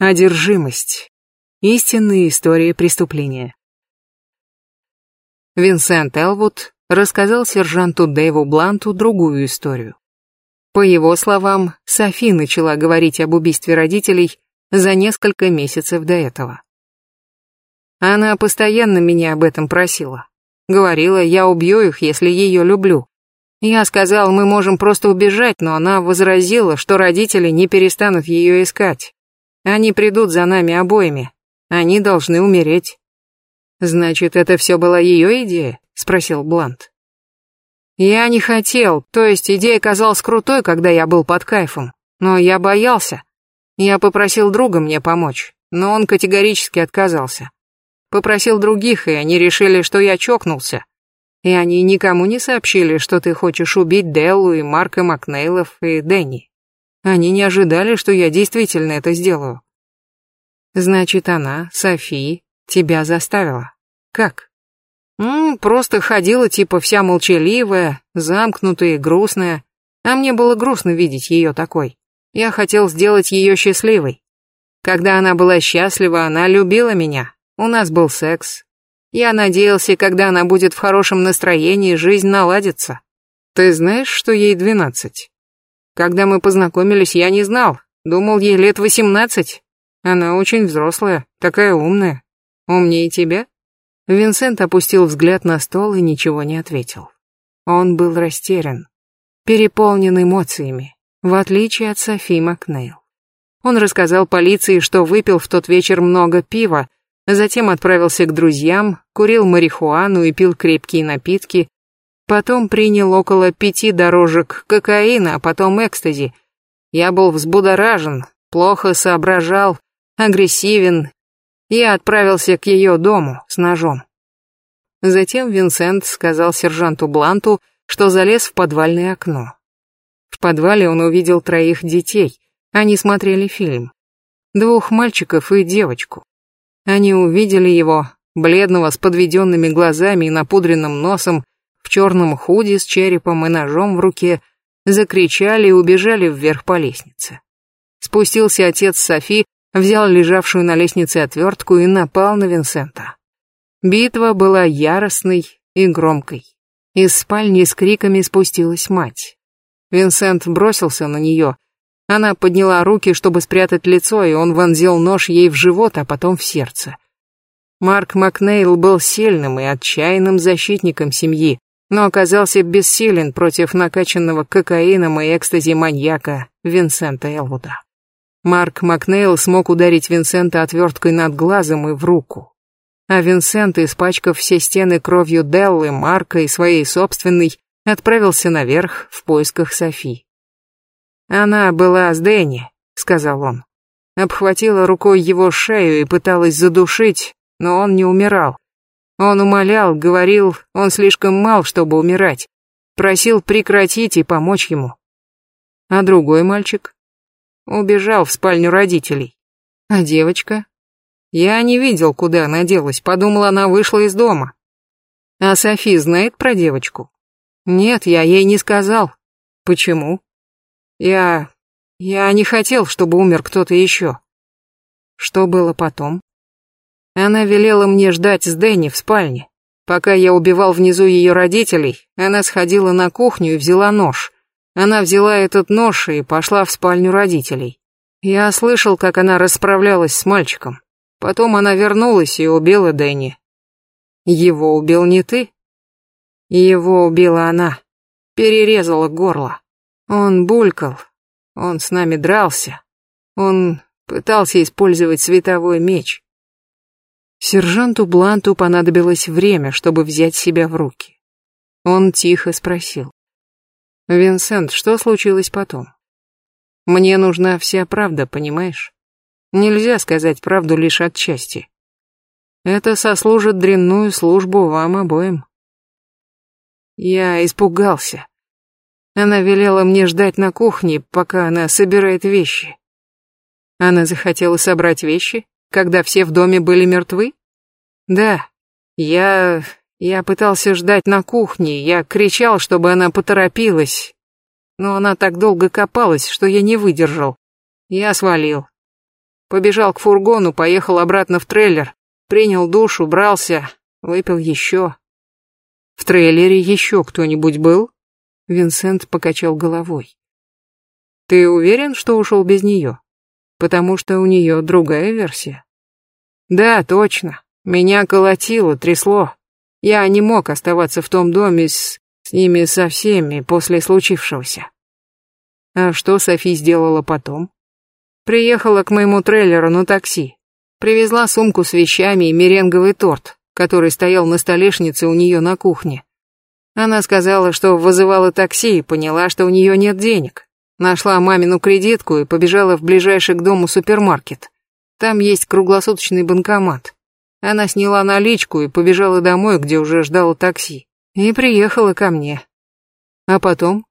Одержимость. Истинные истории преступления. Винсент Элвуд рассказал сержанту Дэйву Бланту другую историю. По его словам, Софи начала говорить об убийстве родителей за несколько месяцев до этого. Она постоянно меня об этом просила. Говорила, я убью их, если ее люблю. Я сказал, мы можем просто убежать, но она возразила, что родители не перестанут ее искать. Они придут за нами обоими. Они должны умереть. Значит, это все была ее идея? Спросил Блант. Я не хотел, то есть идея казалась крутой, когда я был под кайфом. Но я боялся. Я попросил друга мне помочь, но он категорически отказался. Попросил других, и они решили, что я чокнулся. И они никому не сообщили, что ты хочешь убить Деллу и Марка Макнейлов и Дэнни. Они не ожидали, что я действительно это сделаю. Значит, она, Софи, тебя заставила. Как? М просто ходила типа вся молчаливая, замкнутая, грустная. А мне было грустно видеть ее такой. Я хотел сделать ее счастливой. Когда она была счастлива, она любила меня. У нас был секс. Я надеялся, когда она будет в хорошем настроении, жизнь наладится. Ты знаешь, что ей двенадцать? Когда мы познакомились, я не знал. Думал, ей лет восемнадцать. Она очень взрослая, такая умная. Умнее тебя?» Винсент опустил взгляд на стол и ничего не ответил. Он был растерян, переполнен эмоциями, в отличие от Софи Макнейл. Он рассказал полиции, что выпил в тот вечер много пива, затем отправился к друзьям, курил марихуану и пил крепкие напитки, Потом принял около пяти дорожек кокаина, а потом экстази. Я был взбудоражен, плохо соображал, агрессивен. Я отправился к ее дому с ножом. Затем Винсент сказал сержанту Бланту, что залез в подвальное окно. В подвале он увидел троих детей. Они смотрели фильм. Двух мальчиков и девочку. Они увидели его, бледного, с подведенными глазами и напудренным носом, в черном худи с черепом и ножом в руке, закричали и убежали вверх по лестнице. Спустился отец Софи, взял лежавшую на лестнице отвертку и напал на Винсента. Битва была яростной и громкой. Из спальни с криками спустилась мать. Винсент бросился на нее. Она подняла руки, чтобы спрятать лицо, и он вонзил нож ей в живот, а потом в сердце. Марк Макнейл был сильным и отчаянным защитником семьи, но оказался бессилен против накачанного кокаином и экстази маньяка Винсента Элвуда. Марк Макнейл смог ударить Винсента отверткой над глазом и в руку. А Винсент, испачкав все стены кровью Деллы, Марка и своей собственной, отправился наверх в поисках Софи. «Она была с Дэнни», — сказал он. Обхватила рукой его шею и пыталась задушить, но он не умирал. Он умолял, говорил, он слишком мал, чтобы умирать. Просил прекратить и помочь ему. А другой мальчик? Убежал в спальню родителей. А девочка? Я не видел, куда она делась, подумала, она вышла из дома. А Софи знает про девочку? Нет, я ей не сказал. Почему? Я... я не хотел, чтобы умер кто-то еще. Что было потом? Она велела мне ждать с Дэнни в спальне. Пока я убивал внизу ее родителей, она сходила на кухню и взяла нож. Она взяла этот нож и пошла в спальню родителей. Я слышал, как она расправлялась с мальчиком. Потом она вернулась и убила Дэнни. Его убил не ты? Его убила она. Перерезала горло. Он булькал. Он с нами дрался. Он пытался использовать световой меч. Сержанту Бланту понадобилось время, чтобы взять себя в руки. Он тихо спросил. «Винсент, что случилось потом?» «Мне нужна вся правда, понимаешь? Нельзя сказать правду лишь отчасти. Это сослужит дрянную службу вам обоим». Я испугался. Она велела мне ждать на кухне, пока она собирает вещи. Она захотела собрать вещи? когда все в доме были мертвы? Да. Я... я пытался ждать на кухне, я кричал, чтобы она поторопилась. Но она так долго копалась, что я не выдержал. Я свалил. Побежал к фургону, поехал обратно в трейлер, принял душ, убрался, выпил еще. В трейлере еще кто-нибудь был? Винсент покачал головой. Ты уверен, что ушел без нее? потому что у нее другая версия. Да, точно. Меня колотило, трясло. Я не мог оставаться в том доме с, с ними со всеми после случившегося. А что Софи сделала потом? Приехала к моему трейлеру на такси. Привезла сумку с вещами и меренговый торт, который стоял на столешнице у нее на кухне. Она сказала, что вызывала такси и поняла, что у нее нет денег. Нашла мамину кредитку и побежала в ближайший к дому супермаркет. Там есть круглосуточный банкомат. Она сняла наличку и побежала домой, где уже ждала такси. И приехала ко мне. А потом?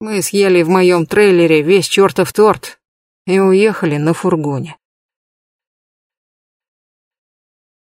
Мы съели в моем трейлере весь чертов торт и уехали на фургоне.